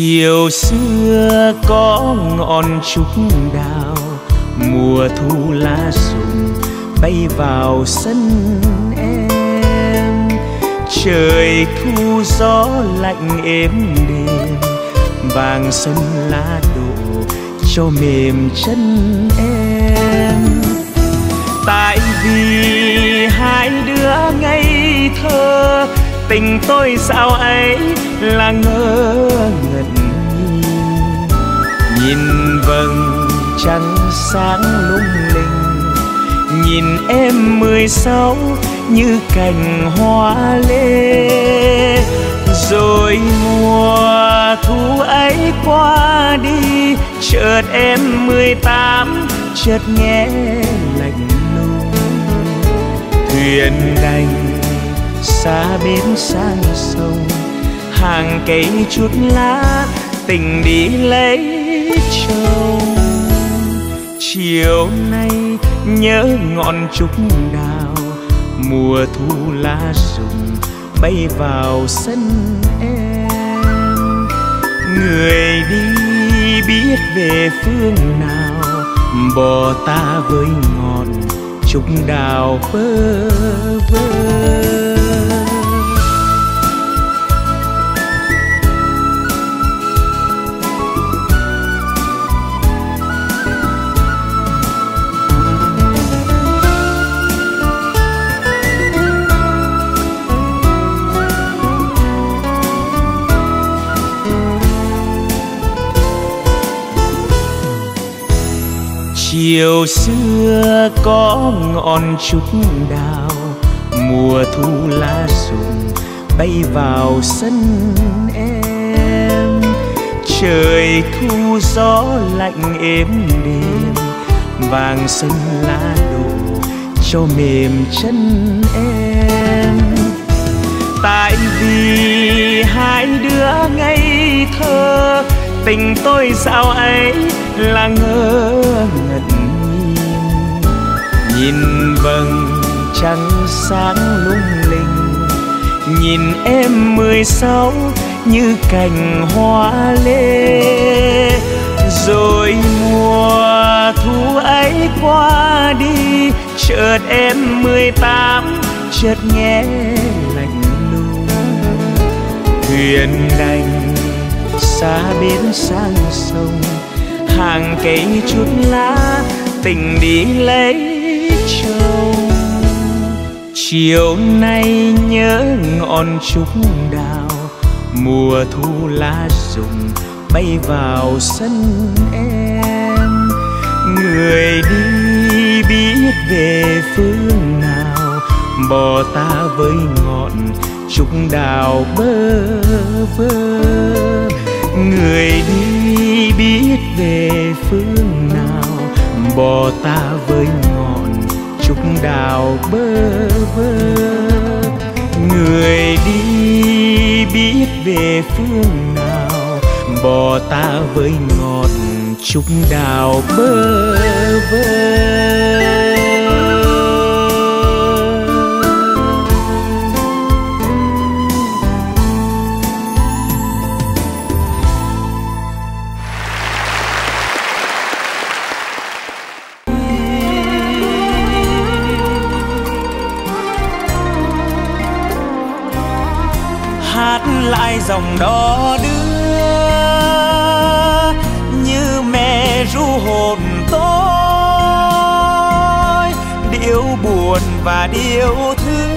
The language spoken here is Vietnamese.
chiều xưa có ngọn trúc đào, mùa thu lá rụng bay vào sân em. Trời thu gió lạnh êm đềm, vàng sân lá đổ cho mềm chân em. Tại vì hai đứa ngây thơ, tình tôi sao ấy là ngơ vầng trăng sáng lung linh. Nhìn em mười sáu như cành hoa lê. Rồi mùa thu ấy qua đi, chợt em mười tám, chợt nghe lạnh lùng. Thuyền đành xa bến sang sông, hàng cây chút lá tình đi lấy chồng chiều nay nhớ ngọn trúc đào mùa thu lá rụng bay vào sân em. Người đi biết về phương nào, bò ta với ngọn trúc đào bơ vơ. Chiều xưa có ngọn trúc đào, mùa thu lá rụng bay vào sân em. Trời thu gió lạnh êm đềm, vàng sân lá đổ cho mềm chân em. Tại vì hai đứa ngây thơ tình tôi sao ấy là ngơ ngẩn nhìn. Nhìn vầng trăng sáng lung linh, nhìn em mười sáu như cành hoa lê. Rồi mùa thu ấy qua đi, chợt em mười tám, chợt nghe lạnh lùng. Thuyền đành xa bến sang sông, hàng cây chút lá tình đi lấy chồng. Chiều nay nhớ ngọn trúc đào, mùa thu lá rụng bay vào sân em. Người đi biết về phương nào, bò ta với ngọn trúc đào bơ vơ người đi biết về phương nào, bò ta với ngọn trúc đào bơ vơ. Người đi biết về phương nào, bò ta với ngọn trúc đào bơ vơ. Hát lại dòng đó đưa như mẹ ru hồn tôi. Điệu buồn và điệu thương